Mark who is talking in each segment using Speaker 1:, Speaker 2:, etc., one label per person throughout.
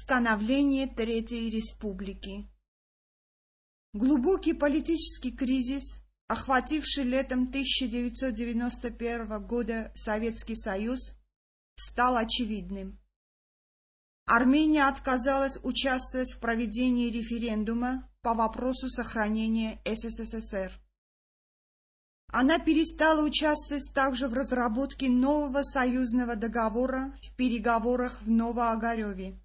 Speaker 1: Становление Третьей Республики Глубокий политический кризис, охвативший летом 1991 года Советский Союз, стал очевидным. Армения отказалась участвовать в проведении референдума по вопросу сохранения СССР. Она перестала участвовать также в разработке нового союзного договора в переговорах в Новоогареве.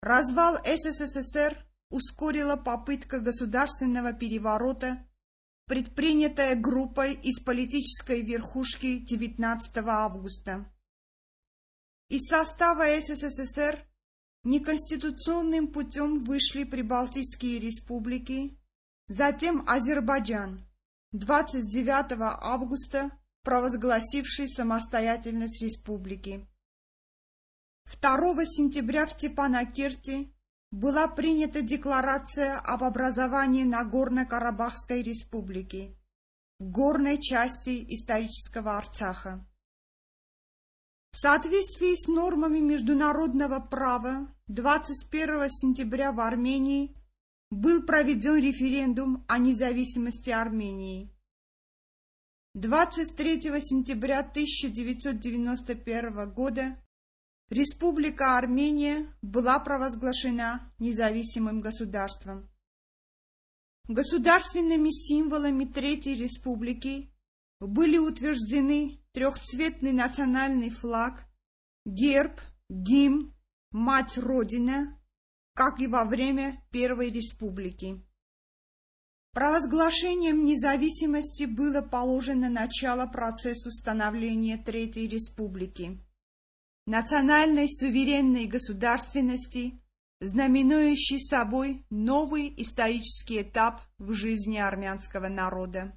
Speaker 1: Развал СССР ускорила попытка государственного переворота, предпринятая группой из политической верхушки 19 августа. Из состава СССР неконституционным путем вышли Прибалтийские республики, затем Азербайджан, 29 августа провозгласивший самостоятельность республики. 2 сентября в Степанакерте была принята декларация об образовании Нагорно-Карабахской республики в горной части исторического Арцаха. В соответствии с нормами международного права 21 сентября в Армении был проведен референдум о независимости Армении. 23 сентября 1991 года Республика Армения была провозглашена независимым государством. Государственными символами Третьей Республики были утверждены трехцветный национальный флаг, герб, гимн, мать Родина, как и во время Первой Республики. Провозглашением независимости было положено начало процессу становления Третьей Республики национальной суверенной государственности, знаменующий собой новый исторический этап в жизни армянского народа.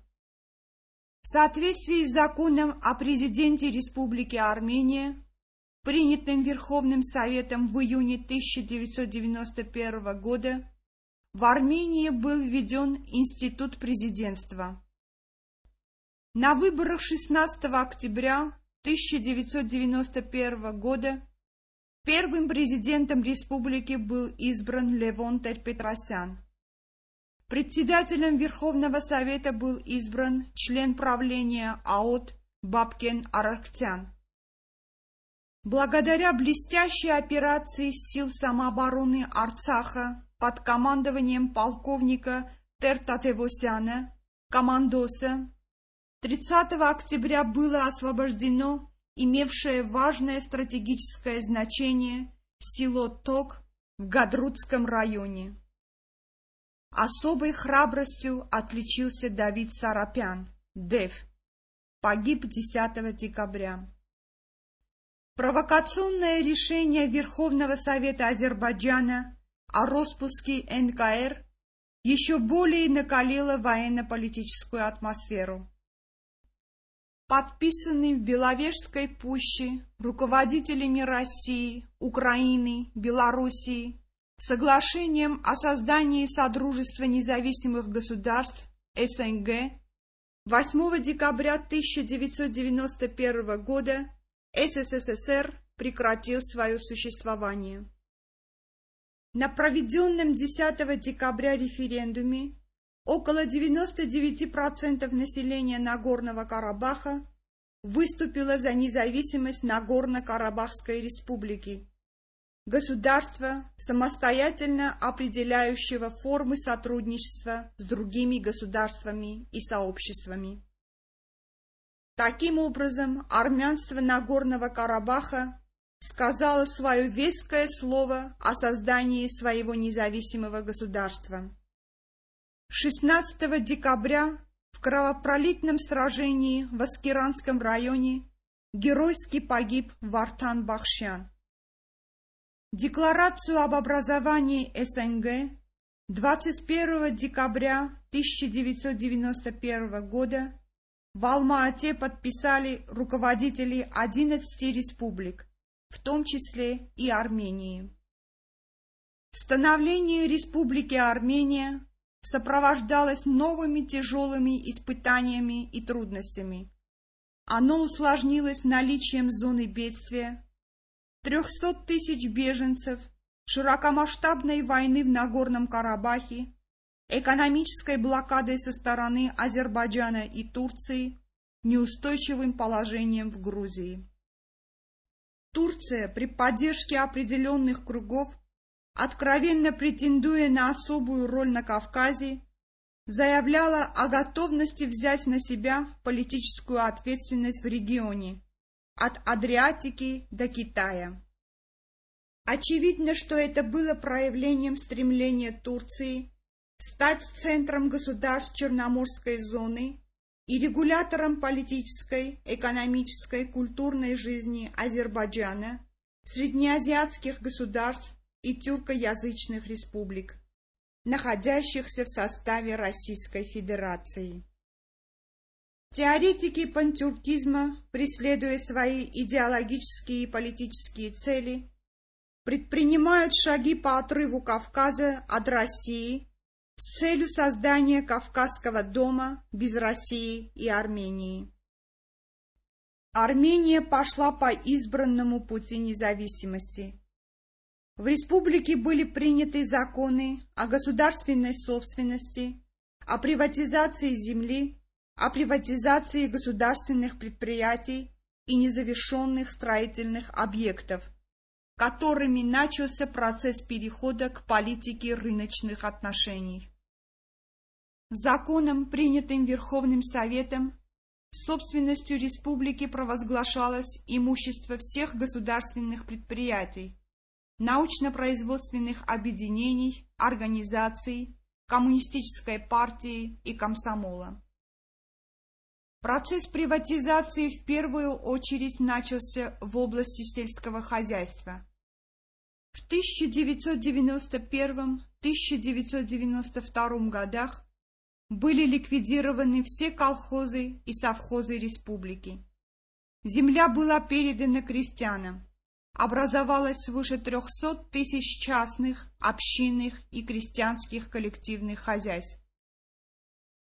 Speaker 1: В соответствии с законом о президенте Республики Армения, принятым Верховным Советом в июне 1991 года, в Армении был введен институт президентства. На выборах 16 октября 1991 года первым президентом республики был избран Левон Терпетросян. Председателем Верховного Совета был избран член правления АОТ Бабкен Арахтян. Благодаря блестящей операции сил самообороны Арцаха под командованием полковника Тертатевосяна, командоса 30 октября было освобождено имевшее важное стратегическое значение село Ток в Гадрутском районе. Особой храбростью отличился Давид Сарапян, Дев, погиб 10 декабря. Провокационное решение Верховного Совета Азербайджана о распуске НКР еще более накалило военно-политическую атмосферу подписанный в Беловежской пуще руководителями России, Украины, Белоруссии, соглашением о создании Содружества независимых государств СНГ 8 декабря 1991 года СССР прекратил свое существование. На проведенном 10 декабря референдуме Около 99% населения Нагорного Карабаха выступило за независимость Нагорно-Карабахской республики, государства, самостоятельно определяющего формы сотрудничества с другими государствами и сообществами. Таким образом, армянство Нагорного Карабаха сказало свое веское слово о создании своего независимого государства. 16 декабря в кровопролитном сражении в Аскеранском районе геройски погиб Вартан Бахшян. Декларацию об образовании СНГ 21 декабря 1991 года в Алма-Ате подписали руководители 11 республик, в том числе и Армении. Становление Республики Армения сопровождалось новыми тяжелыми испытаниями и трудностями. Оно усложнилось наличием зоны бедствия, 300 тысяч беженцев, широкомасштабной войны в Нагорном Карабахе, экономической блокадой со стороны Азербайджана и Турции, неустойчивым положением в Грузии. Турция при поддержке определенных кругов, откровенно претендуя на особую роль на Кавказе, заявляла о готовности взять на себя политическую ответственность в регионе, от Адриатики до Китая. Очевидно, что это было проявлением стремления Турции стать центром государств Черноморской зоны и регулятором политической, экономической, культурной жизни Азербайджана, среднеазиатских государств и тюркоязычных республик, находящихся в составе Российской Федерации. Теоретики пантюркизма, преследуя свои идеологические и политические цели, предпринимают шаги по отрыву Кавказа от России с целью создания Кавказского дома без России и Армении. Армения пошла по избранному пути независимости. В республике были приняты законы о государственной собственности, о приватизации земли, о приватизации государственных предприятий и незавершенных строительных объектов, которыми начался процесс перехода к политике рыночных отношений. Законом, принятым Верховным Советом, собственностью республики провозглашалось имущество всех государственных предприятий, научно-производственных объединений, организаций, коммунистической партии и комсомола. Процесс приватизации в первую очередь начался в области сельского хозяйства. В 1991-1992 годах были ликвидированы все колхозы и совхозы республики. Земля была передана крестьянам. Образовалось свыше 300 тысяч частных, общинных и крестьянских коллективных хозяйств.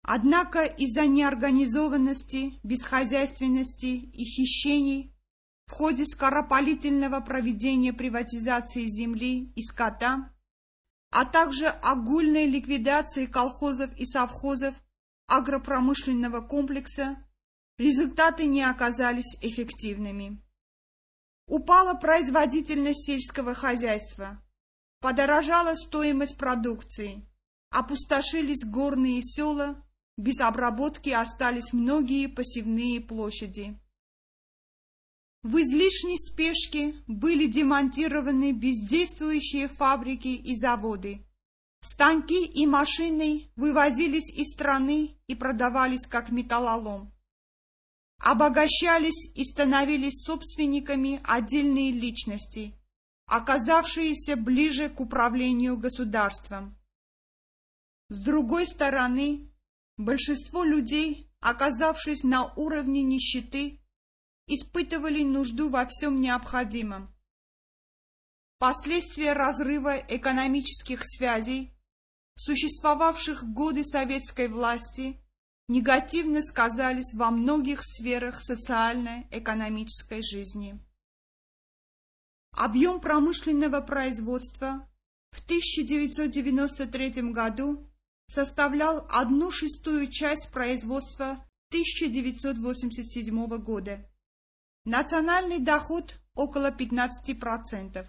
Speaker 1: Однако из-за неорганизованности, бесхозяйственности и хищений в ходе скоропалительного проведения приватизации земли и скота а также огульной ликвидации колхозов и совхозов агропромышленного комплекса, результаты не оказались эффективными. Упала производительность сельского хозяйства, подорожала стоимость продукции, опустошились горные села, без обработки остались многие посевные площади. В излишней спешке были демонтированы бездействующие фабрики и заводы. Станки и машины вывозились из страны и продавались как металлолом. Обогащались и становились собственниками отдельные личности, оказавшиеся ближе к управлению государством. С другой стороны, большинство людей, оказавшись на уровне нищеты, испытывали нужду во всем необходимом. Последствия разрыва экономических связей, существовавших в годы советской власти, негативно сказались во многих сферах социально-экономической жизни. Объем промышленного производства в 1993 году составлял одну шестую часть производства 1987 года. Национальный доход около 15%.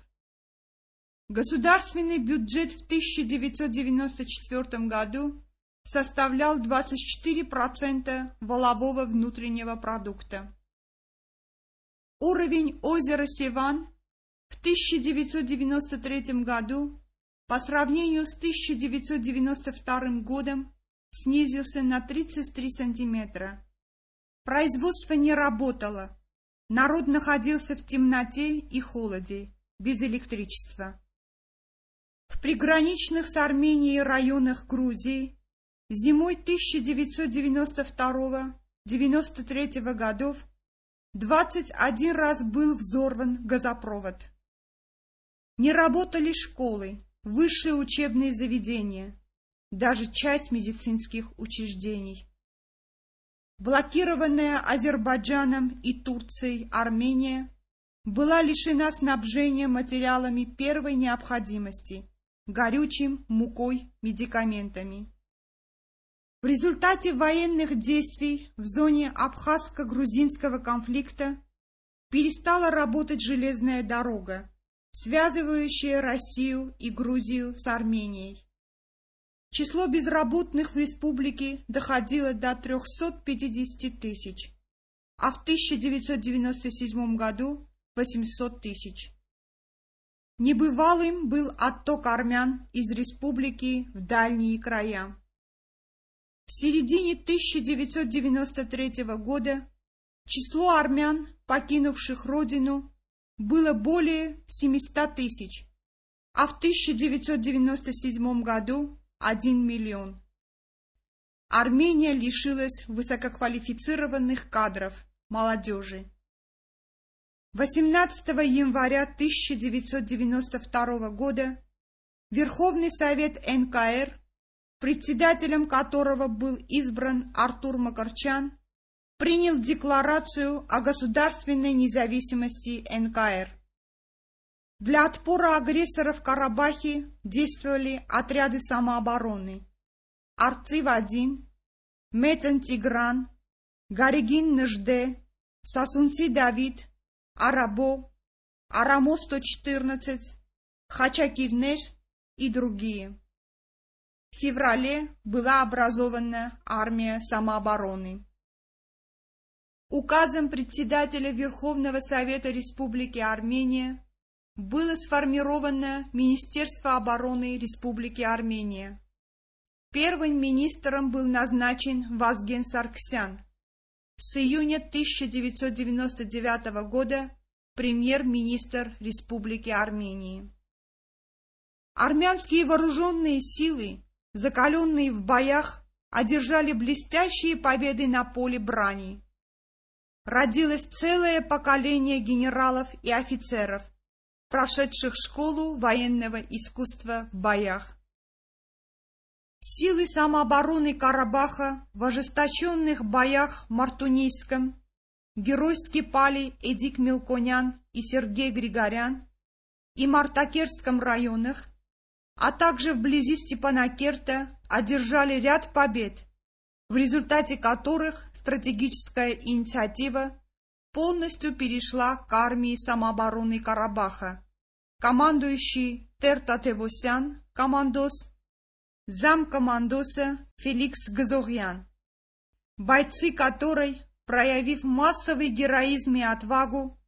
Speaker 1: Государственный бюджет в 1994 году составлял 24% валового внутреннего продукта. Уровень озера Севан в 1993 году по сравнению с 1992 годом снизился на 33 сантиметра. Производство не работало, Народ находился в темноте и холоде, без электричества. В приграничных с Арменией районах Грузии зимой 1992-93 годов 21 раз был взорван газопровод. Не работали школы, высшие учебные заведения, даже часть медицинских учреждений. Блокированная Азербайджаном и Турцией Армения была лишена снабжения материалами первой необходимости – горючим, мукой, медикаментами. В результате военных действий в зоне абхазско-грузинского конфликта перестала работать железная дорога, связывающая Россию и Грузию с Арменией. Число безработных в республике доходило до 350 тысяч, а в 1997 году 800 тысяч. Небывалым был отток армян из республики в дальние края. В середине 1993 года число армян, покинувших родину, было более 700 тысяч, а в 1997 году 1 миллион. Армения лишилась высококвалифицированных кадров, молодежи. 18 января 1992 года Верховный Совет НКР, председателем которого был избран Артур Макарчан, принял декларацию о государственной независимости НКР. Для отпора агрессоров Карабахе действовали отряды самообороны Арцив-1, Мецен-Тигран, Гаригин-Нажде, Сасунци-Давид, Арабо, Арамо-114, Хачакирнеш и другие. Феврале была образована армия самообороны. Указом председателя Верховного Совета Республики Армения было сформировано Министерство обороны Республики Армения. Первым министром был назначен Вазген Сарксян, с июня 1999 года премьер-министр Республики Армении. Армянские вооруженные силы, закаленные в боях, одержали блестящие победы на поле брани. Родилось целое поколение генералов и офицеров, прошедших школу военного искусства в боях. Силы самообороны Карабаха в ожесточенных боях в Мартунийском геройски пали Эдик Мелконян и Сергей Григорян и Мартакерском районах, а также вблизи Степанакерта одержали ряд побед, в результате которых стратегическая инициатива полностью перешла к армии самообороны Карабаха, командующий Тертатевосян, командос, замкомандоса Феликс Газогьян, бойцы которой, проявив массовый героизм и отвагу,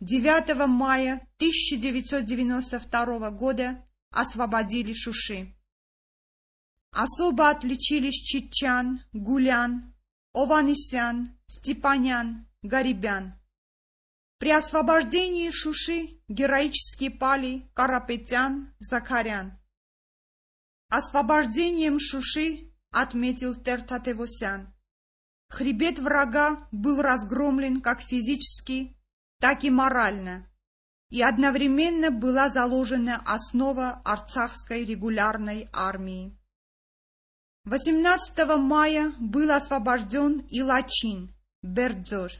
Speaker 1: 9 мая 1992 года освободили Шуши. Особо отличились Читчан, Гулян, Ованисян, Степанян, Гарибян. При освобождении Шуши героически пали Карапетян, Закарян. Освобождением Шуши отметил Тертатевосян. Хребет врага был разгромлен как физически, так и морально, и одновременно была заложена основа арцахской регулярной армии. 18 мая был освобожден и Лачин, Бердзор.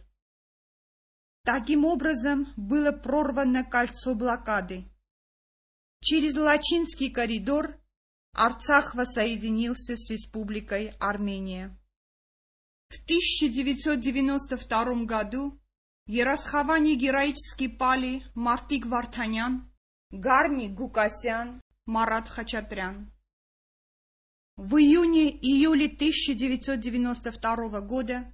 Speaker 1: Таким образом было прорвано кольцо блокады. Через Лачинский коридор Арцах воссоединился с Республикой Армения. В 1992 году Ярасхаване героически пали Мартик Вартанян, Гарни Гукасян, Марат Хачатрян. В июне-июле 1992 года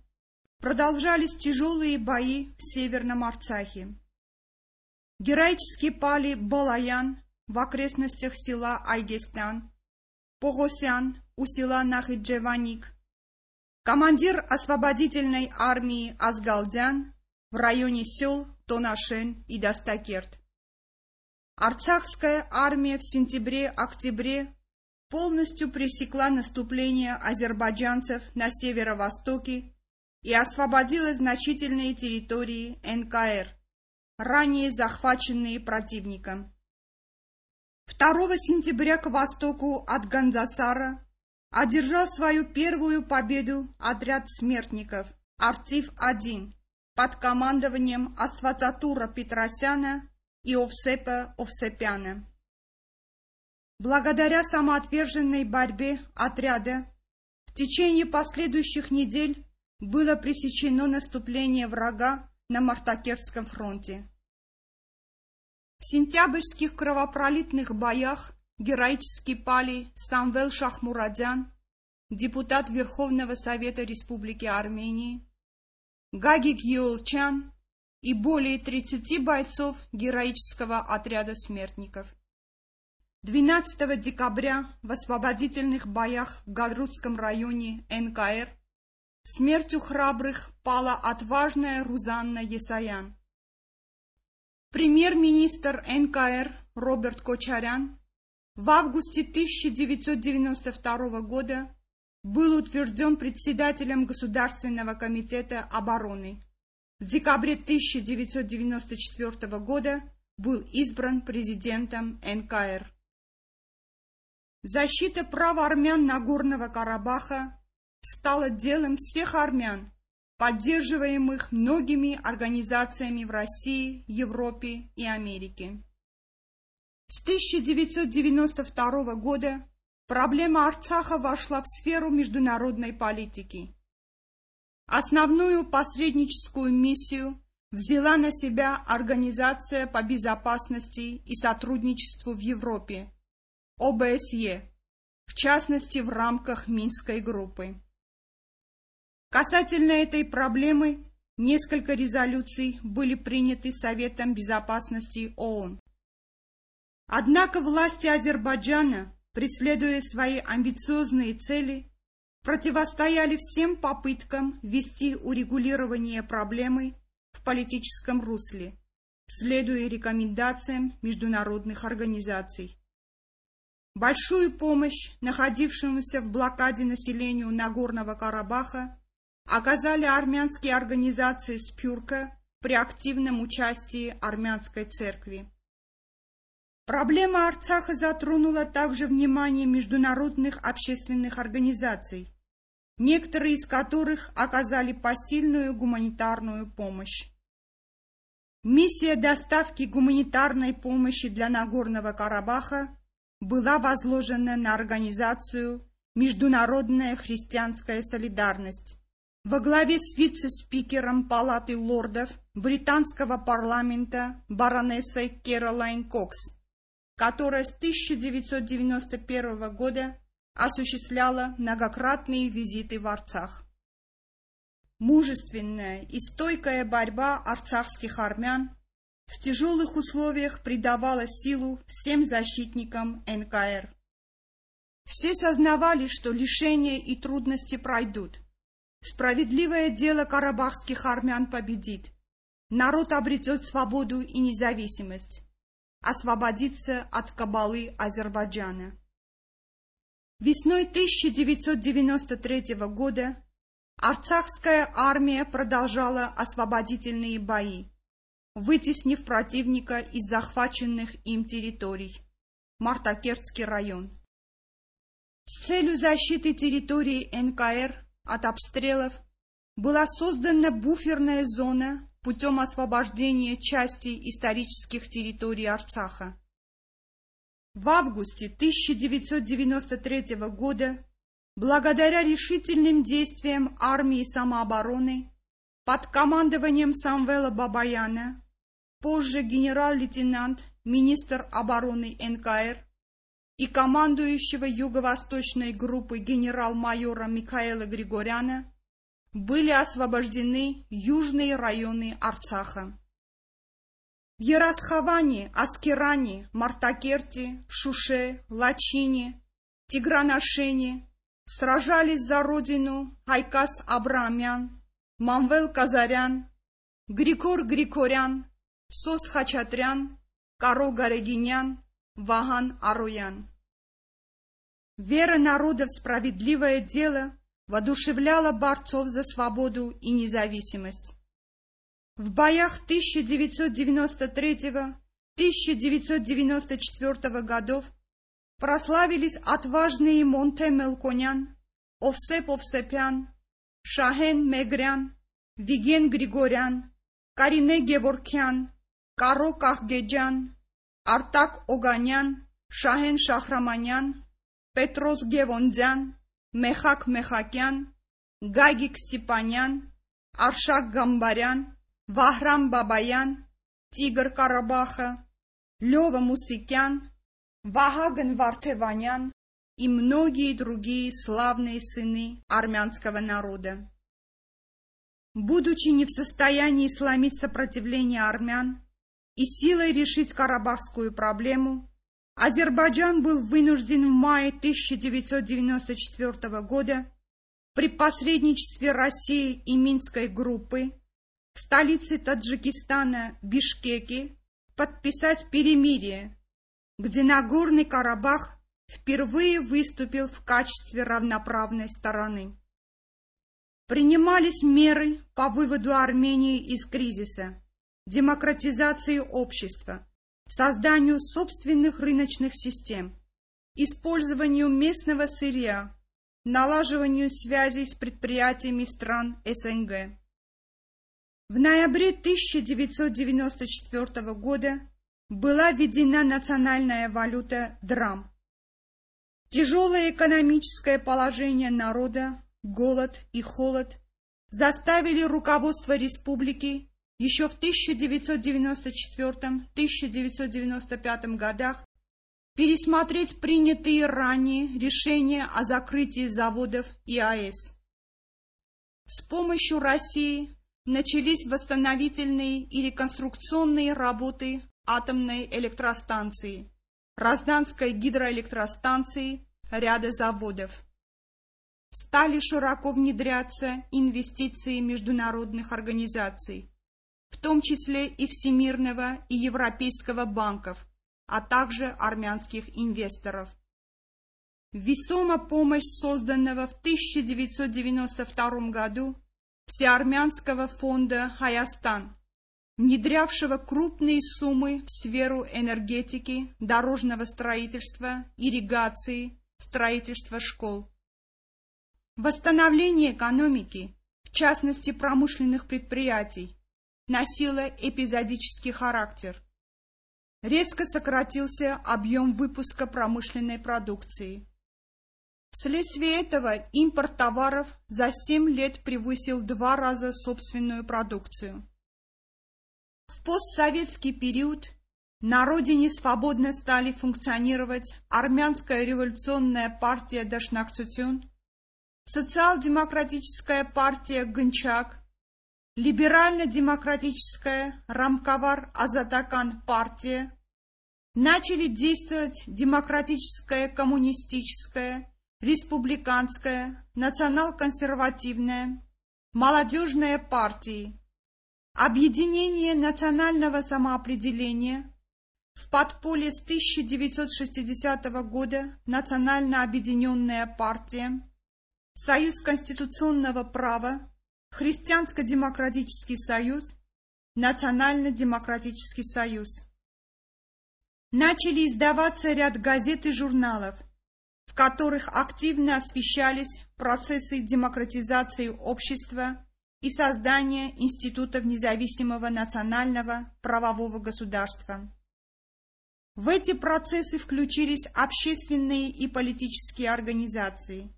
Speaker 1: продолжались тяжелые бои в Северном Арцахе. Героически пали Балаян в окрестностях села Айгестан, Погосян у села Нахиджеваник, командир освободительной армии Асгалдян в районе сел Тонашен и Дастакерт. Арцахская армия в сентябре-октябре полностью пресекла наступление азербайджанцев на северо-востоке и освободила значительные территории НКР, ранее захваченные противником. 2 сентября к востоку от Ганзасара одержал свою первую победу отряд смертников Артив-1, под командованием Аствацатура Петросяна и Овсепа Овсепяна. Благодаря самоотверженной борьбе отряда в течение последующих недель было пресечено наступление врага на Мартакерском фронте. В сентябрьских кровопролитных боях героически пали Самвел Шахмурадян, депутат Верховного Совета Республики Армении, Гагик Юлчан и более 30 бойцов героического отряда смертников. 12 декабря в освободительных боях в Гадрутском районе НКР смертью храбрых пала отважная Рузанна Есаян. Премьер-министр НКР Роберт Кочарян в августе 1992 года был утвержден председателем Государственного комитета обороны. В декабре 1994 года был избран президентом НКР. Защита прав армян Нагорного Карабаха стала делом всех армян, поддерживаемых многими организациями в России, Европе и Америке. С 1992 года проблема Арцаха вошла в сферу международной политики. Основную посредническую миссию взяла на себя Организация по безопасности и сотрудничеству в Европе, ОБСЕ, в частности в рамках Минской группы. Касательно этой проблемы несколько резолюций были приняты Советом Безопасности ООН. Однако власти Азербайджана, преследуя свои амбициозные цели, противостояли всем попыткам вести урегулирование проблемы в политическом русле, следуя рекомендациям международных организаций. Большую помощь находившемуся в блокаде населению Нагорного Карабаха оказали армянские организации Спюрка при активном участии армянской церкви. Проблема Арцаха затронула также внимание международных общественных организаций, некоторые из которых оказали посильную гуманитарную помощь. Миссия доставки гуманитарной помощи для Нагорного Карабаха была возложена на организацию «Международная христианская солидарность» во главе с вице-спикером Палаты лордов британского парламента баронессой Кэролайн Кокс, которая с 1991 года осуществляла многократные визиты в Арцах. Мужественная и стойкая борьба арцахских армян в тяжелых условиях придавала силу всем защитникам НКР. Все сознавали, что лишения и трудности пройдут. Справедливое дело карабахских армян победит. Народ обретет свободу и независимость. Освободится от кабалы Азербайджана. Весной 1993 года Арцахская армия продолжала освободительные бои вытеснив противника из захваченных им территорий. Мартакерский район. С целью защиты территории НКР от обстрелов была создана буферная зона путем освобождения части исторических территорий Арцаха. В августе 1993 года, благодаря решительным действиям армии самообороны под командованием Самвела Бабаяна, позже генерал-лейтенант, министр обороны НКР и командующего юго-восточной группы генерал-майора Михаила Григоряна были освобождены южные районы Арцаха. В Ярасхаване, Аскеране, Мартакерте, Шуше, Лачине, Тигранашене сражались за родину Айкас Абрамян, Мамвел Казарян, Григор Григорян, Сос Хачатрян, Каро Гарегинян, Ваган Аруян. Вера народа в справедливое дело – воодушевляла борцов за свободу и независимость. В боях 1993-1994 годов прославились отважные Монте Мелконян, Овсеп Овсепян, Шахен Мегрян, Виген Григорян, Карине Геворкян, Каро Кахгеджан, Артак Оганян, Шахен Шахраманян, Петрос Гевондзян, Мехак Мехакян, Гагик Степанян, Аршак Гамбарян, Вахрам Бабаян, Тигр Карабаха, Лева Мусикян, Вагаган Вартеванян и многие другие славные сыны армянского народа. Будучи не в состоянии сломить сопротивление армян и силой решить карабахскую проблему, Азербайджан был вынужден в мае 1994 года при посредничестве России и Минской группы в столице Таджикистана Бишкеке подписать перемирие, где Нагорный Карабах впервые выступил в качестве равноправной стороны. Принимались меры по выводу Армении из кризиса, демократизации общества, созданию собственных рыночных систем, использованию местного сырья, налаживанию связей с предприятиями стран СНГ. В ноябре 1994 года была введена национальная валюта драм. Тяжелое экономическое положение народа, голод и холод заставили руководство республики еще в 1994-1995 годах пересмотреть принятые ранее решения о закрытии заводов и АЭС. С помощью России начались восстановительные и реконструкционные работы атомной электростанции, Розданской гидроэлектростанции, ряда заводов. Стали широко внедряться инвестиции международных организаций, том числе и Всемирного и Европейского банков, а также армянских инвесторов. Весома помощь созданного в 1992 году Всеармянского фонда «Хаястан», внедрявшего крупные суммы в сферу энергетики, дорожного строительства, ирригации, строительства школ. Восстановление экономики, в частности промышленных предприятий, носило эпизодический характер. Резко сократился объем выпуска промышленной продукции. Вследствие этого импорт товаров за 7 лет превысил два раза собственную продукцию. В постсоветский период на родине свободно стали функционировать Армянская революционная партия Дашнакцутюн, Социал-демократическая партия Гончак, Либерально-демократическая Рамковар Азатакан партия, начали действовать Демократическая коммунистическая республиканская, национал-консервативная, молодежная партии, объединение национального самоопределения, в подполье с 1960 года Национально объединенная партия, Союз конституционного права, Христианско-демократический союз, Национально-демократический союз. Начали издаваться ряд газет и журналов – в которых активно освещались процессы демократизации общества и создания институтов независимого национального правового государства. В эти процессы включились общественные и политические организации.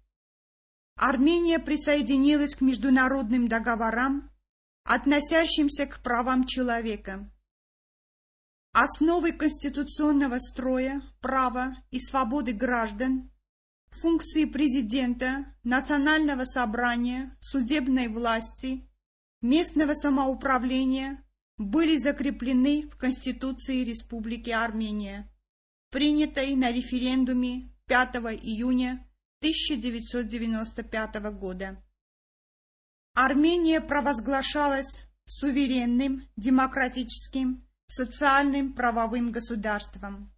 Speaker 1: Армения присоединилась к международным договорам, относящимся к правам человека. Основой конституционного строя, права и свободы граждан функции президента, национального собрания, судебной власти, местного самоуправления были закреплены в Конституции Республики Армения, принятой на референдуме 5 июня 1995 года. Армения провозглашалась суверенным, демократическим, социальным правовым государством.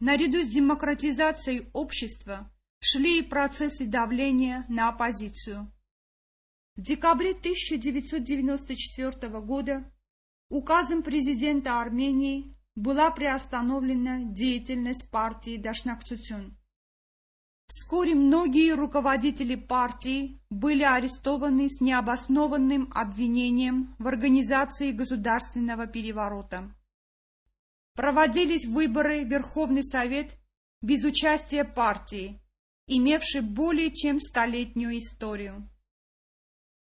Speaker 1: Наряду с демократизацией общества шли и процессы давления на оппозицию. В декабре 1994 года указом президента Армении была приостановлена деятельность партии Дашнакцутюн. Вскоре многие руководители партии были арестованы с необоснованным обвинением в организации государственного переворота. Проводились выборы Верховный Совет без участия партии, имевшей более чем столетнюю историю.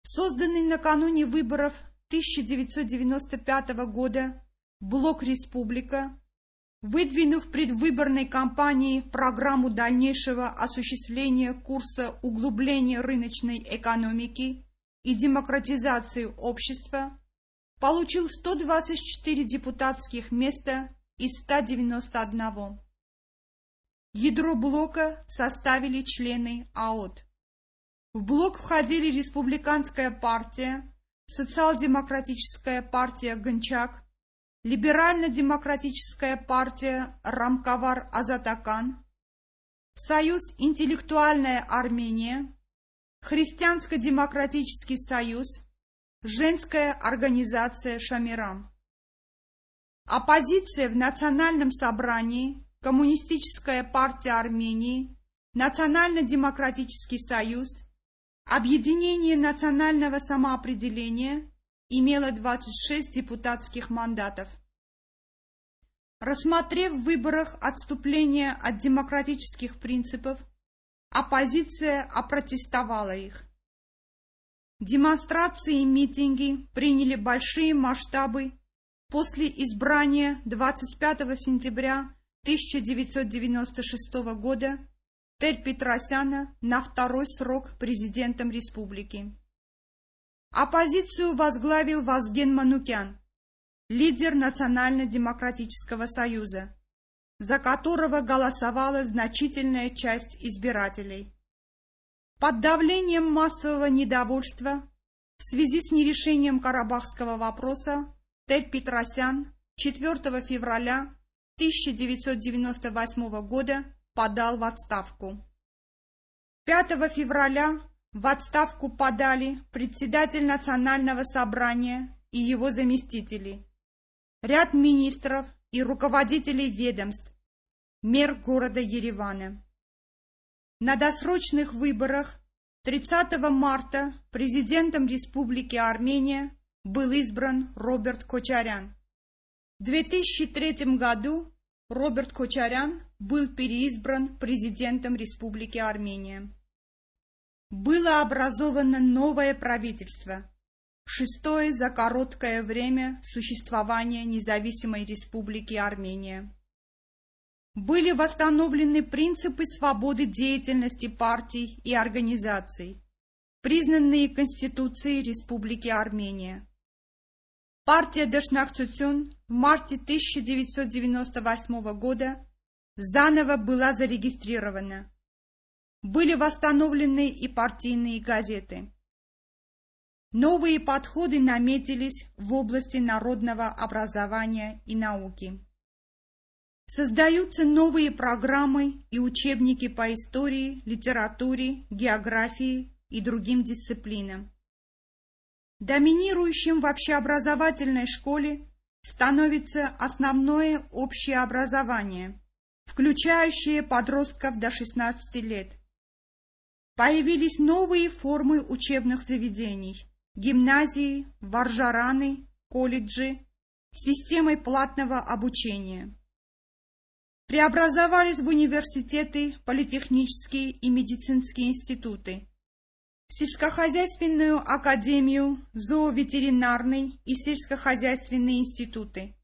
Speaker 1: Созданный накануне выборов 1995 года блок «Республика», выдвинув предвыборной кампании программу дальнейшего осуществления курса углубления рыночной экономики и демократизации общества, получил 124 депутатских места из 191. Ядро блока составили члены АОТ. В блок входили Республиканская партия, Социал-демократическая партия Гончак, Либерально-демократическая партия Рамкавар Азатакан, Союз «Интеллектуальная Армения», Христианско-демократический союз, Женская организация Шамирам. Оппозиция в Национальном собрании, Коммунистическая партия Армении, Национально-демократический союз, Объединение национального самоопределения имело 26 депутатских мандатов. Рассмотрев в выборах отступление от демократических принципов, оппозиция опротестовала их. Демонстрации и митинги приняли большие масштабы после избрания 25 сентября 1996 года Тель Петросяна на второй срок президентом республики. Оппозицию возглавил Вазген Манукян, лидер Национально-демократического союза, за которого голосовала значительная часть избирателей. Под давлением массового недовольства в связи с нерешением карабахского вопроса Тель Петросян 4 февраля 1998 года подал в отставку. 5 февраля в отставку подали председатель Национального собрания и его заместители, ряд министров и руководителей ведомств, мер города Еревана. На досрочных выборах 30 марта президентом Республики Армения был избран Роберт Кочарян. В 2003 году Роберт Кочарян был переизбран президентом Республики Армения. Было образовано новое правительство, шестое за короткое время существования независимой Республики Армения. Были восстановлены принципы свободы деятельности партий и организаций, признанные Конституцией Республики Армения. Партия Дашнахцутюн в марте 1998 года заново была зарегистрирована. Были восстановлены и партийные газеты. Новые подходы наметились в области народного образования и науки. Создаются новые программы и учебники по истории, литературе, географии и другим дисциплинам. Доминирующим в общеобразовательной школе становится основное общее образование, включающее подростков до 16 лет. Появились новые формы учебных заведений – гимназии, варжараны, колледжи, системой платного обучения. Преобразовались в университеты, политехнические и медицинские институты, сельскохозяйственную академию, зооветеринарный и сельскохозяйственные институты.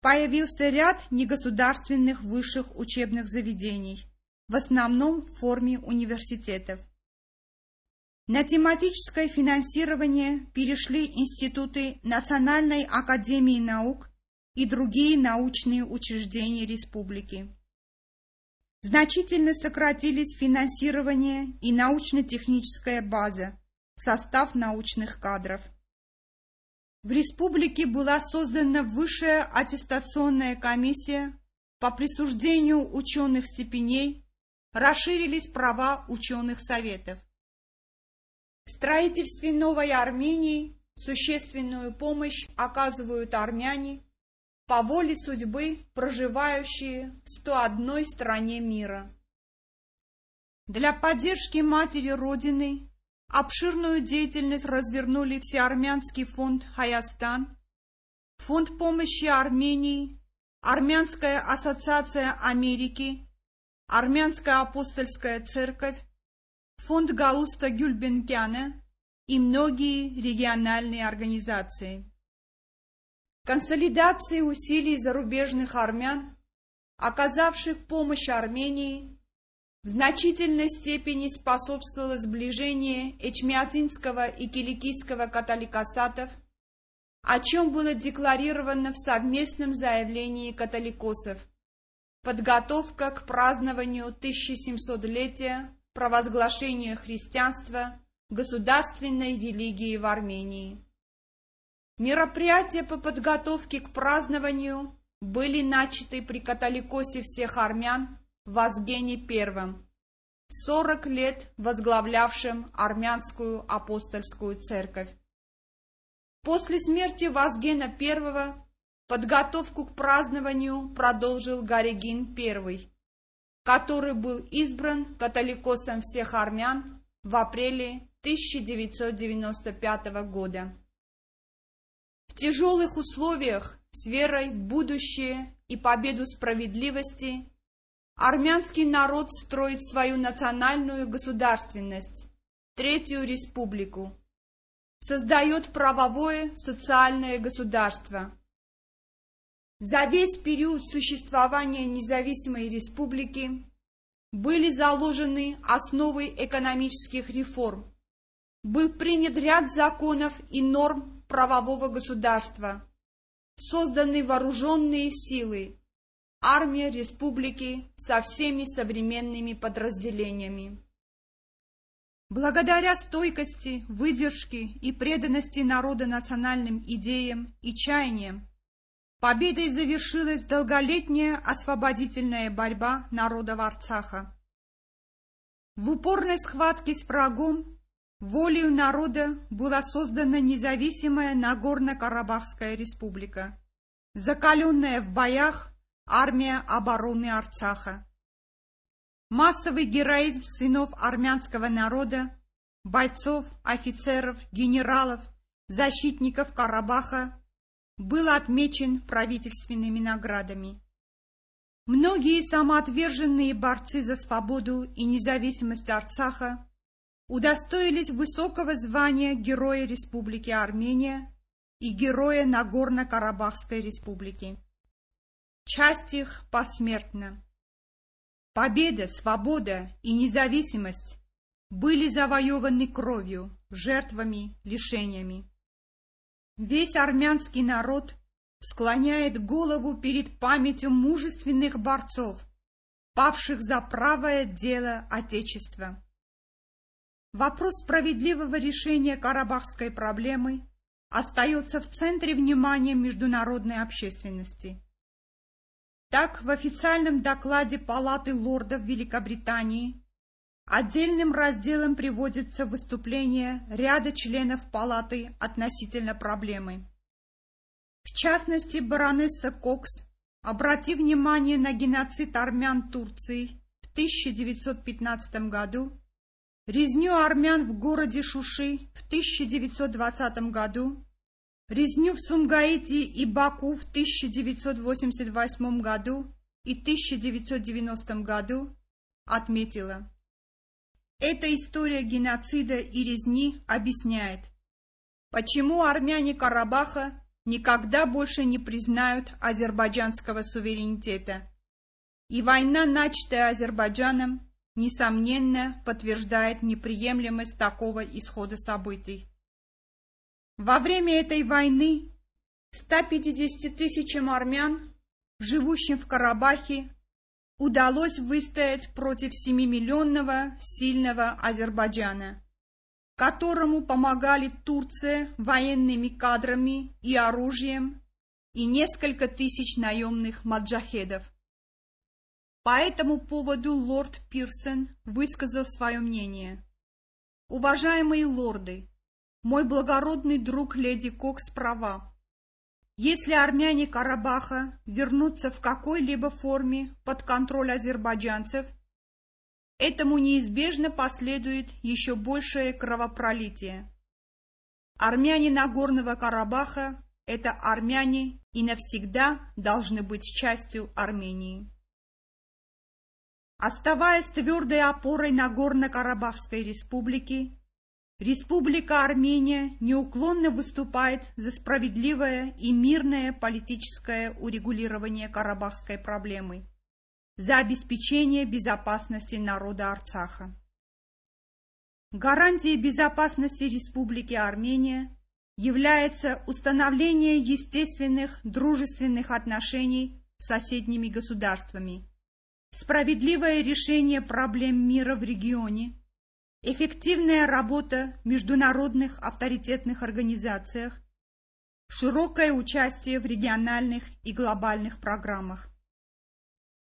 Speaker 1: Появился ряд негосударственных высших учебных заведений, в основном в форме университетов. На тематическое финансирование перешли институты Национальной академии наук и другие научные учреждения республики. Значительно сократились финансирование и научно-техническая база, состав научных кадров. В республике была создана высшая аттестационная комиссия по присуждению ученых степеней, расширились права ученых советов. В строительстве Новой Армении существенную помощь оказывают армяне, по воле судьбы проживающие в 101 стране мира. Для поддержки матери Родины обширную деятельность развернули Всеармянский фонд «Хаястан», Фонд помощи Армении, Армянская ассоциация Америки, Армянская апостольская церковь, Фонд Галуста Гюльбенкяна и многие региональные организации. Консолидации усилий зарубежных армян, оказавших помощь Армении, в значительной степени способствовало сближению Эчмиадинского и Киликийского католикосатов, о чем было декларировано в совместном заявлении католикосов. Подготовка к празднованию 1700-летия провозглашения христианства государственной религии в Армении. Мероприятия по подготовке к празднованию были начаты при католикосе всех армян Вазгене I, сорок лет возглавлявшим армянскую апостольскую церковь. После смерти Вазгена I подготовку к празднованию продолжил Гаригин I, который был избран католикосом всех армян в апреле 1995 года. В тяжелых условиях с верой в будущее и победу справедливости армянский народ строит свою национальную государственность, Третью Республику, создает правовое социальное государство. За весь период существования независимой республики были заложены основы экономических реформ, был принят ряд законов и норм правового государства, созданы вооруженные силы, армия республики со всеми современными подразделениями. Благодаря стойкости, выдержке и преданности народа национальным идеям и чаяниям, победой завершилась долголетняя освободительная борьба народа Арцаха. В упорной схватке с врагом Волею народа была создана независимая Нагорно-Карабахская республика, закаленная в боях армия обороны Арцаха. Массовый героизм сынов армянского народа, бойцов, офицеров, генералов, защитников Карабаха был отмечен правительственными наградами. Многие самоотверженные борцы за свободу и независимость Арцаха удостоились высокого звания Героя Республики Армения и Героя Нагорно-Карабахской Республики. Часть их посмертна. Победа, свобода и независимость были завоеваны кровью, жертвами, лишениями. Весь армянский народ склоняет голову перед памятью мужественных борцов, павших за правое дело Отечества. Вопрос справедливого решения карабахской проблемы остается в центре внимания международной общественности. Так, в официальном докладе Палаты лордов Великобритании отдельным разделом приводится выступление ряда членов Палаты относительно проблемы. В частности, баронесса Кокс, обратив внимание на геноцид армян Турции в 1915 году, Резню армян в городе Шуши в 1920 году, резню в Сумгаите и Баку в 1988 году и 1990 году отметила. Эта история геноцида и резни объясняет, почему армяне Карабаха никогда больше не признают азербайджанского суверенитета. И война, начатая Азербайджаном, несомненно, подтверждает неприемлемость такого исхода событий. Во время этой войны 150 тысячам армян, живущим в Карабахе, удалось выстоять против 7-миллионного сильного Азербайджана, которому помогали Турция военными кадрами и оружием и несколько тысяч наемных маджахедов. По этому поводу лорд Пирсон высказал свое мнение. «Уважаемые лорды, мой благородный друг леди Кокс права. Если армяне Карабаха вернутся в какой-либо форме под контроль азербайджанцев, этому неизбежно последует еще большее кровопролитие. Армяне Нагорного Карабаха – это армяне и навсегда должны быть частью Армении. Оставаясь твердой опорой Нагорно-Карабахской республики, Республика Армения неуклонно выступает за справедливое и мирное политическое урегулирование карабахской проблемы, за обеспечение безопасности народа Арцаха. Гарантией безопасности Республики Армения является установление естественных дружественных отношений с соседними государствами, справедливое решение проблем мира в регионе, эффективная работа в международных авторитетных организациях, широкое участие в региональных и глобальных программах.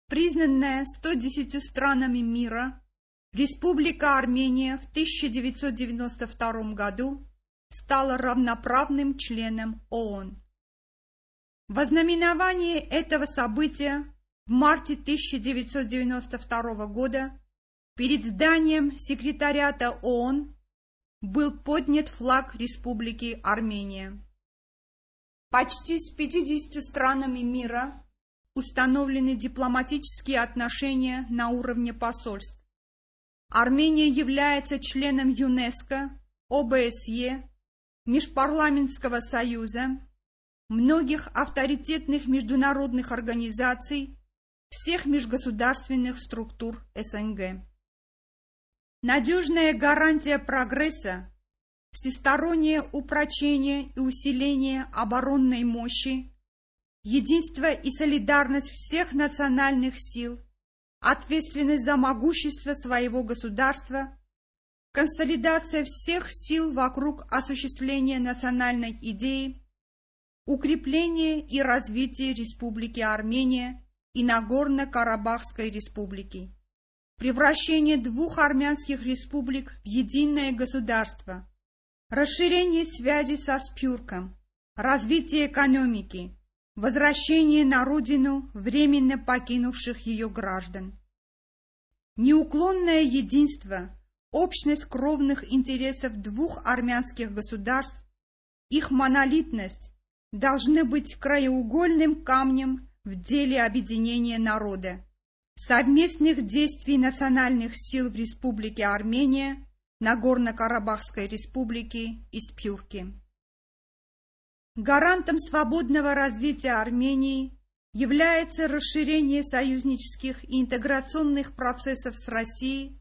Speaker 1: Признанная 110 странами мира, Республика Армения в 1992 году стала равноправным членом ООН. В ознаменовании этого события в марте 1992 года Перед зданием секретариата ООН был поднят флаг Республики Армения. Почти с 50 странами мира установлены дипломатические отношения на уровне посольств. Армения является членом ЮНЕСКО, ОБСЕ, Межпарламентского союза, многих авторитетных международных организаций, всех межгосударственных структур СНГ. Надежная гарантия прогресса, всестороннее упрочение и усиление оборонной мощи, единство и солидарность всех национальных сил, ответственность за могущество своего государства, консолидация всех сил вокруг осуществления национальной идеи, укрепление и развитие Республики Армения и Нагорно-Карабахской Республики превращение двух армянских республик в единое государство, расширение связи со Спюрком, развитие экономики, возвращение на родину временно покинувших ее граждан. Неуклонное единство, общность кровных интересов двух армянских государств, их монолитность должны быть краеугольным камнем в деле объединения народа совместных действий национальных сил в Республике Армения, Нагорно-Карабахской Республике и Спюрки. Гарантом свободного развития Армении является расширение союзнических и интеграционных процессов с Россией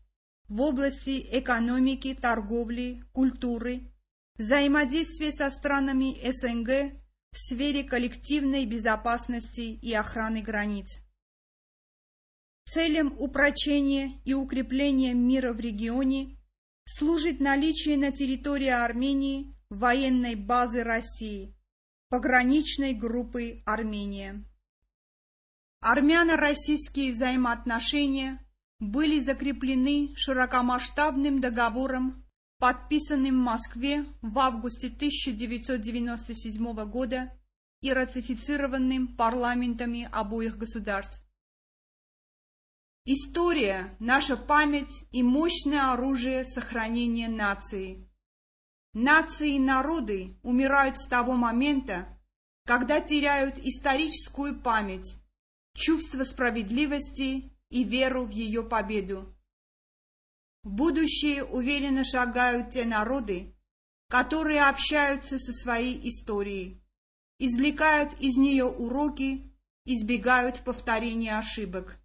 Speaker 1: в области экономики, торговли, культуры, взаимодействия со странами СНГ в сфере коллективной безопасности и охраны границ целям упрочения и укрепления мира в регионе служит наличие на территории Армении военной базы России, пограничной группы Армения. Армяно-российские взаимоотношения были закреплены широкомасштабным договором, подписанным в Москве в августе 1997 года и ратифицированным парламентами обоих государств. История – наша память и мощное оружие сохранения нации. Нации и народы умирают с того момента, когда теряют историческую память, чувство справедливости и веру в ее победу. В будущее уверенно шагают те народы, которые общаются со своей историей, извлекают из нее уроки, избегают повторения ошибок.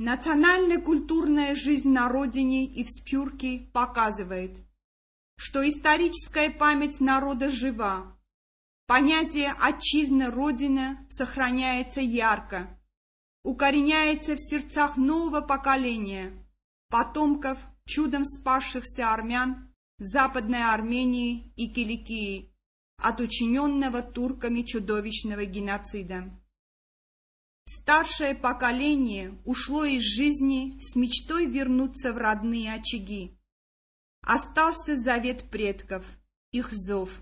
Speaker 1: Национально-культурная жизнь на родине и в Спюрке показывает, что историческая память народа жива. Понятие «отчизна-родина» сохраняется ярко, укореняется в сердцах нового поколения, потомков чудом спасшихся армян Западной Армении и Киликии от учиненного турками чудовищного геноцида. Старшее поколение ушло из жизни с мечтой вернуться в родные очаги. Остался завет предков, их зов.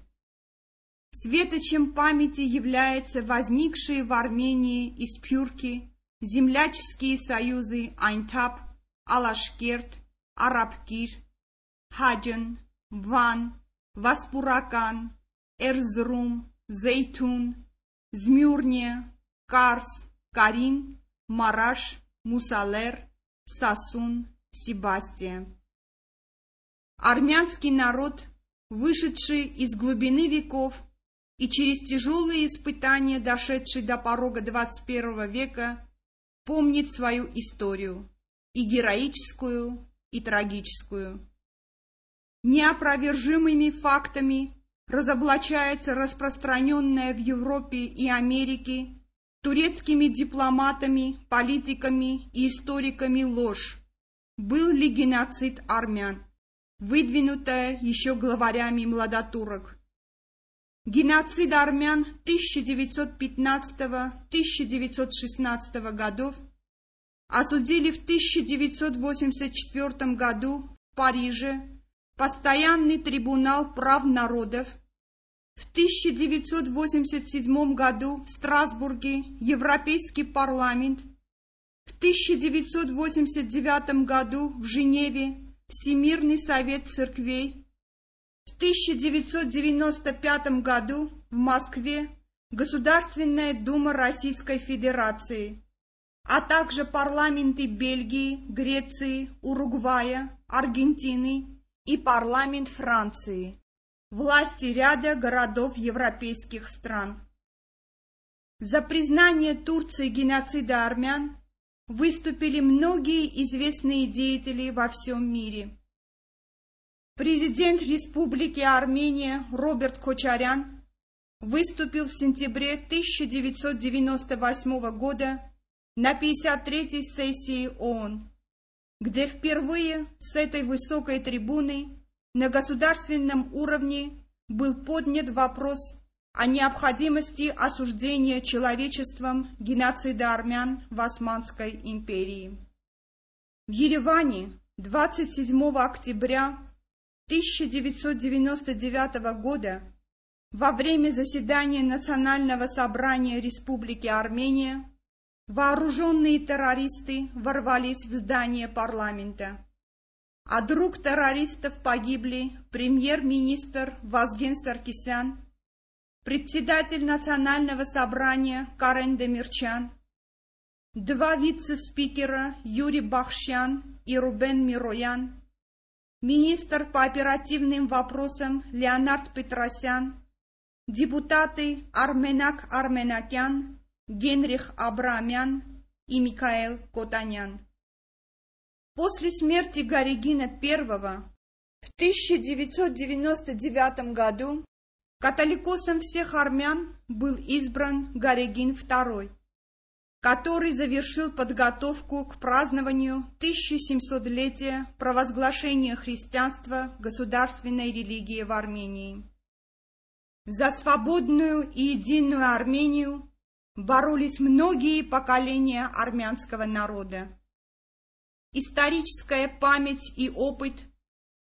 Speaker 1: Светочем памяти являются возникшие в Армении из Пюрки земляческие союзы Айнтап, Алашкерт, Арабкир, Хаджан, Ван, Васпуракан, Эрзрум, Зейтун, Змюрния, Карс, Карин, Мараш, Мусалер, Сасун, Себастия. Армянский народ, вышедший из глубины веков и через тяжелые испытания, дошедший до порога XXI века, помнит свою историю, и героическую, и трагическую. Неопровержимыми фактами разоблачается распространенная в Европе и Америке турецкими дипломатами, политиками и историками ложь. Был ли геноцид армян, выдвинутая еще главарями младотурок. Геноцид армян 1915-1916 годов осудили в 1984 году в Париже Постоянный трибунал прав народов, в 1987 году в Страсбурге Европейский парламент, в 1989 году в Женеве Всемирный совет церквей, в 1995 году в Москве Государственная дума Российской Федерации, а также парламенты Бельгии, Греции, Уругвая, Аргентины, и парламент Франции, власти ряда городов европейских стран. За признание Турции геноцида армян выступили многие известные деятели во всем мире. Президент Республики Армения Роберт Кочарян выступил в сентябре 1998 года на 53-й сессии ООН где впервые с этой высокой трибуны на государственном уровне был поднят вопрос о необходимости осуждения человечеством геноцида армян в Османской империи. В Ереване 27 октября 1999 года во время заседания Национального собрания Республики Армения Вооруженные террористы ворвались в здание парламента. От рук террористов погибли премьер-министр Вазген Саркисян, председатель Национального собрания Карен Демирчан, два вице-спикера Юрий Бахшян и Рубен Мироян, министр по оперативным вопросам Леонард Петросян, депутаты Арменак Арменакян, Генрих Абрамян и Микаэл Котанян. После смерти Гаригина I в 1999 году католикосом всех армян был избран Гаригин II, который завершил подготовку к празднованию 1700-летия провозглашения христианства государственной религии в Армении. За свободную и единую Армению боролись многие поколения армянского народа. Историческая память и опыт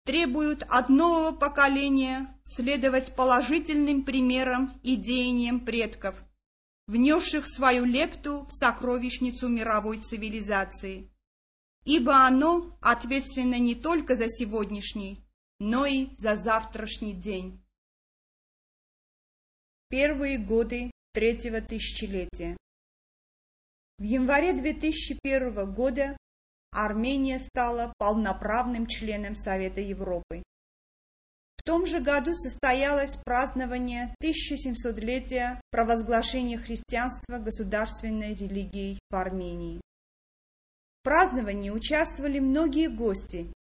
Speaker 1: требуют от нового поколения следовать положительным примерам и деяниям предков, внесших свою лепту в сокровищницу мировой цивилизации, ибо оно ответственно не только за сегодняшний, но и за завтрашний день. Первые годы третьего тысячелетия. В январе 2001 года Армения стала полноправным членом Совета Европы. В том же году состоялось празднование 1700-летия провозглашения христианства государственной религией в Армении. В праздновании участвовали многие гости,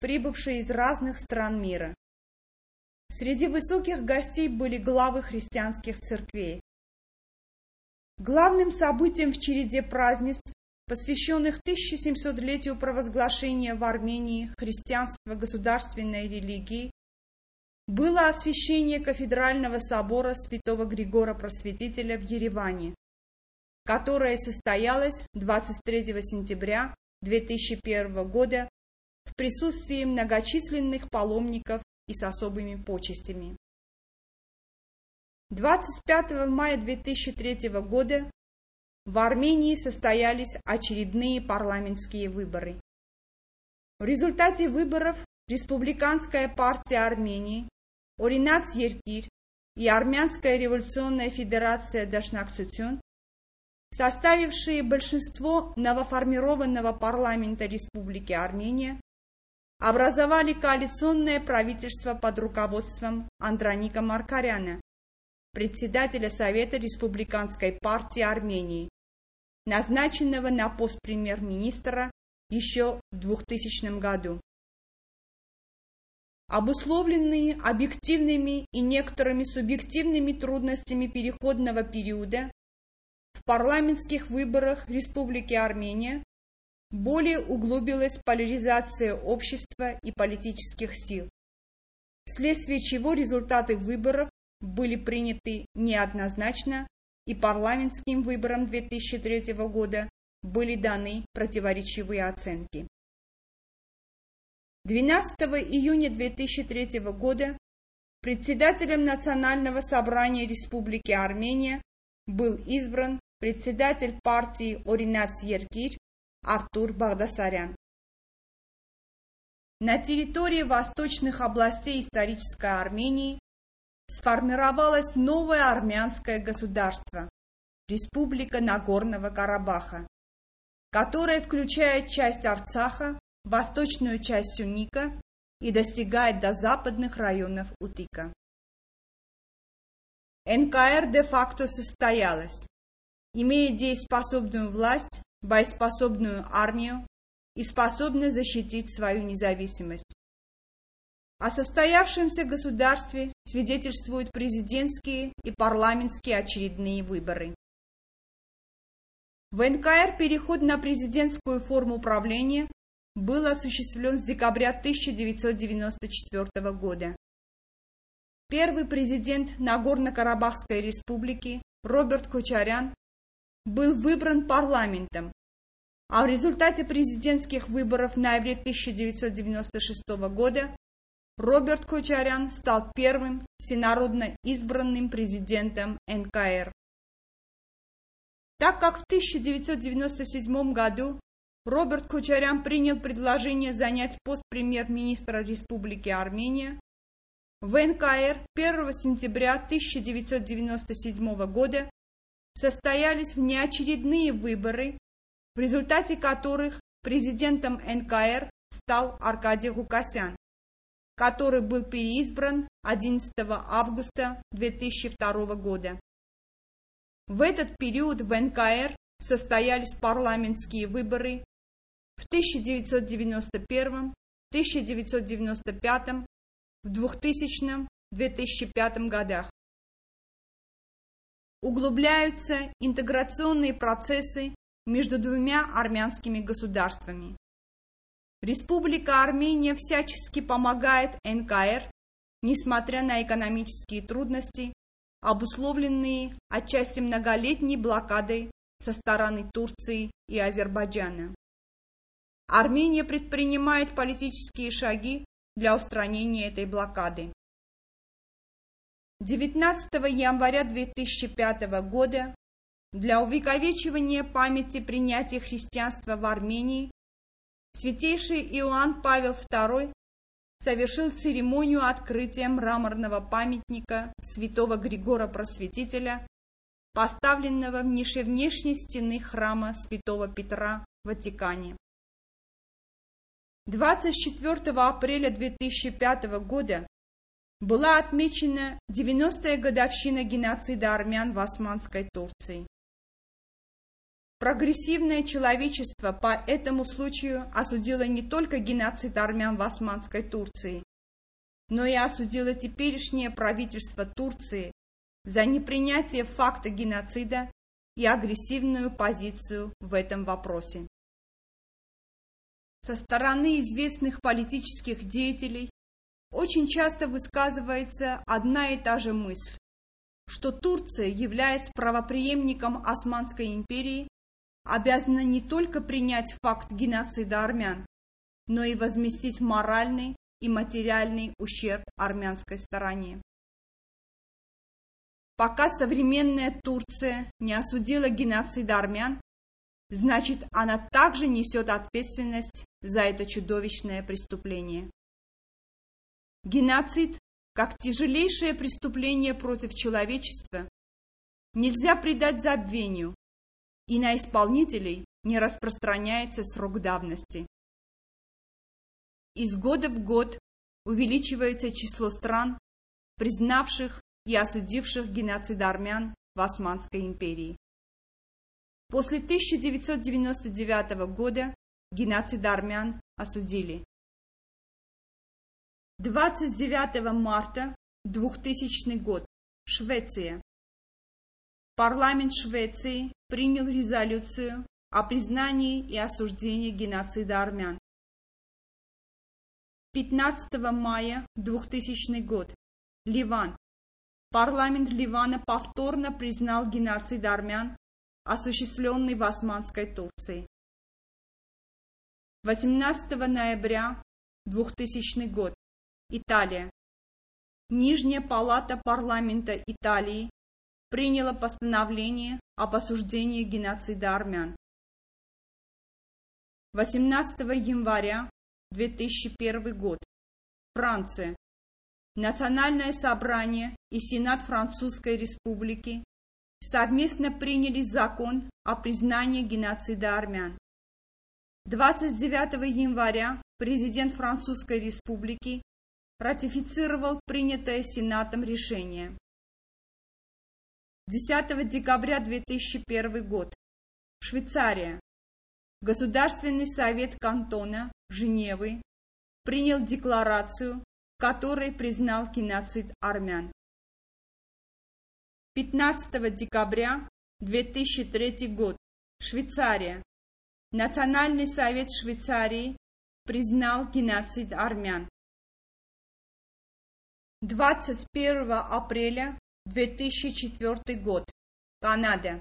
Speaker 1: прибывшие из разных стран мира. Среди высоких гостей были главы христианских церквей, Главным событием в череде празднеств, посвященных 1700-летию провозглашения в Армении христианства государственной религии, было освящение кафедрального собора святого Григора Просветителя в Ереване, которое состоялось 23 сентября 2001 года в присутствии многочисленных паломников и с особыми почестями. 25 мая 2003 года в Армении состоялись очередные парламентские выборы. В результате выборов Республиканская партия Армении, Оринат Еркир и Армянская революционная федерация Дашнакцутюн, составившие большинство новоформированного парламента Республики Армения, образовали коалиционное правительство под руководством Андроника Маркаряна, председателя Совета Республиканской партии Армении, назначенного на пост премьер-министра еще в 2000 году. Обусловленные объективными и некоторыми субъективными трудностями переходного периода, в парламентских выборах Республики Армения более углубилась поляризация общества и политических сил, вследствие чего результаты выборов были приняты неоднозначно и парламентским выборам 2003 года были даны противоречивые оценки. 12 июня 2003 года председателем Национального собрания Республики Армения был избран председатель партии Оринац Еркир Артур Багдасарян. На территории восточных областей исторической Армении сформировалось новое армянское государство – Республика Нагорного Карабаха, которая включает часть Арцаха, восточную часть Сюника и достигает до западных районов Утыка. НКР де-факто состоялась, имея дееспособную власть, боеспособную армию и способна защитить свою независимость. О состоявшемся государстве свидетельствуют президентские и парламентские очередные выборы. В НКР переход на президентскую форму правления был осуществлен с декабря 1994 года. Первый президент Нагорно-Карабахской республики Роберт Кочарян был выбран парламентом, а в результате президентских выборов в ноябре 1996 года Роберт Кочарян стал первым всенародно избранным президентом НКР. Так как в 1997 году Роберт Кочарян принял предложение занять пост премьер-министра Республики Армения, в НКР 1 сентября 1997 года состоялись внеочередные выборы, в результате которых президентом НКР стал Аркадий Гукасян который был переизбран 11 августа 2002 года. В этот период в НКР состоялись парламентские выборы в 1991, 1995, в 2000, 2005 годах. Углубляются интеграционные процессы между двумя армянскими государствами. Республика Армения всячески помогает НКР, несмотря на экономические трудности, обусловленные отчасти многолетней блокадой со стороны Турции и Азербайджана. Армения предпринимает политические шаги для устранения этой блокады. 19 января 2005 года для увековечивания памяти принятия христианства в Армении Святейший Иоанн Павел II совершил церемонию открытия мраморного памятника святого Григора Просветителя, поставленного в нише внешней стены храма святого Петра в Ватикане. 24 апреля 2005 года была отмечена 90-я годовщина геноцида армян в Османской Турции. Прогрессивное человечество по этому случаю осудило не только геноцид армян в Османской Турции, но и осудило теперешнее правительство Турции за непринятие факта геноцида и агрессивную позицию в этом вопросе. Со стороны известных политических деятелей очень часто высказывается одна и та же мысль, что Турция, являясь правопреемником Османской империи, обязана не только принять факт геноцида армян, но и возместить моральный и материальный ущерб армянской стороне. Пока современная Турция не осудила геноцид армян, значит, она также несет ответственность за это чудовищное преступление. Геноцид, как тяжелейшее преступление против человечества, нельзя предать забвению, и на исполнителей не распространяется срок давности. Из года в год увеличивается число стран, признавших и осудивших геноцид армян в Османской империи. После 1999 года геноцид армян осудили. 29 марта 2000 год. Швеция. Парламент Швеции принял резолюцию о признании и осуждении геноцида армян. 15 мая 2000 год. Ливан. Парламент Ливана повторно признал геноцид армян, осуществленный в Османской Турции. 18 ноября 2000 год. Италия. Нижняя палата парламента Италии приняла постановление об осуждении геноцида армян. 18 января 2001 год. Франция. Национальное собрание и Сенат Французской Республики совместно приняли закон о признании геноцида армян. 29 января президент Французской Республики ратифицировал принятое Сенатом решение. 10 декабря 2001 год. Швейцария. Государственный совет кантона Женевы принял декларацию который признал геноцид армян. 15 декабря 2003 год. Швейцария. Национальный совет Швейцарии признал геноцид армян. 21 апреля 2004 год. Канада.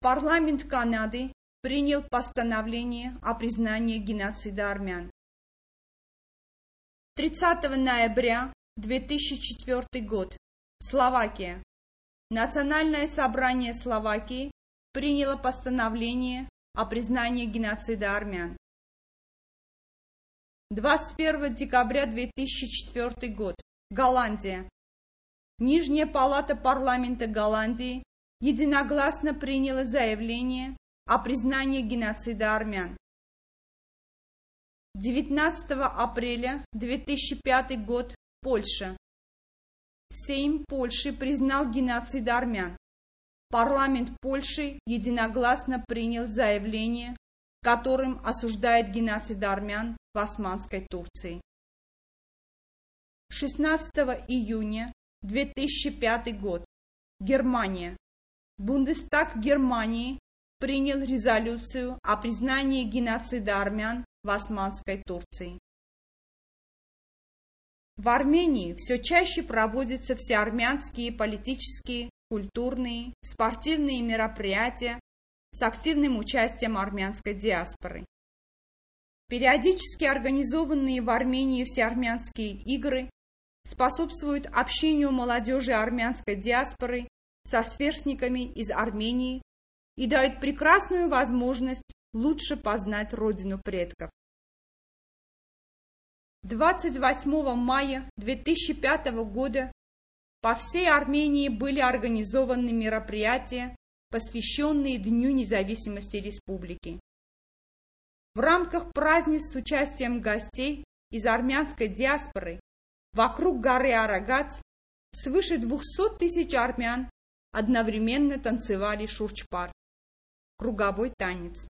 Speaker 1: Парламент Канады принял постановление о признании геноцида армян. 30 ноября 2004 год. Словакия. Национальное собрание Словакии приняло постановление о признании геноцида армян. 21 декабря 2004 год. Голландия. Нижняя палата парламента Голландии единогласно приняла заявление о признании геноцида армян. 19 апреля 2005 год. Польша. Сейм Польши признал геноцид армян. Парламент Польши единогласно принял заявление, которым осуждает геноцид армян в Османской Турции. 16 июня 2005 год. Германия. Бундестаг Германии принял резолюцию о признании геноцида армян в Османской Турции. В Армении все чаще проводятся всеармянские политические, культурные, спортивные мероприятия с активным участием армянской диаспоры. Периодически организованные в Армении всеармянские игры способствуют общению молодежи армянской диаспоры со сверстниками из Армении и дают прекрасную возможность лучше познать родину предков. 28 мая 2005 года по всей Армении были организованы мероприятия, посвященные Дню независимости республики. В рамках празднеств с участием гостей из армянской диаспоры вокруг горы Арагац свыше 200 тысяч армян одновременно танцевали шурчпар – круговой танец.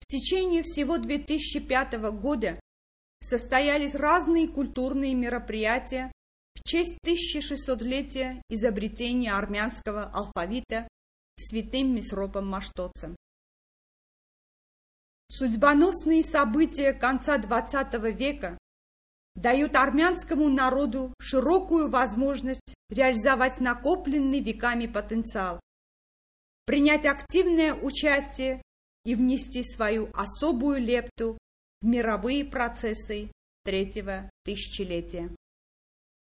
Speaker 1: В течение всего 2005 года состоялись разные культурные мероприятия в честь 1600-летия изобретения армянского алфавита святым Месропом Маштоцем. Судьбоносные события конца XX века дают армянскому народу широкую возможность реализовать накопленный веками потенциал, принять активное участие и внести свою особую лепту в мировые процессы третьего тысячелетия.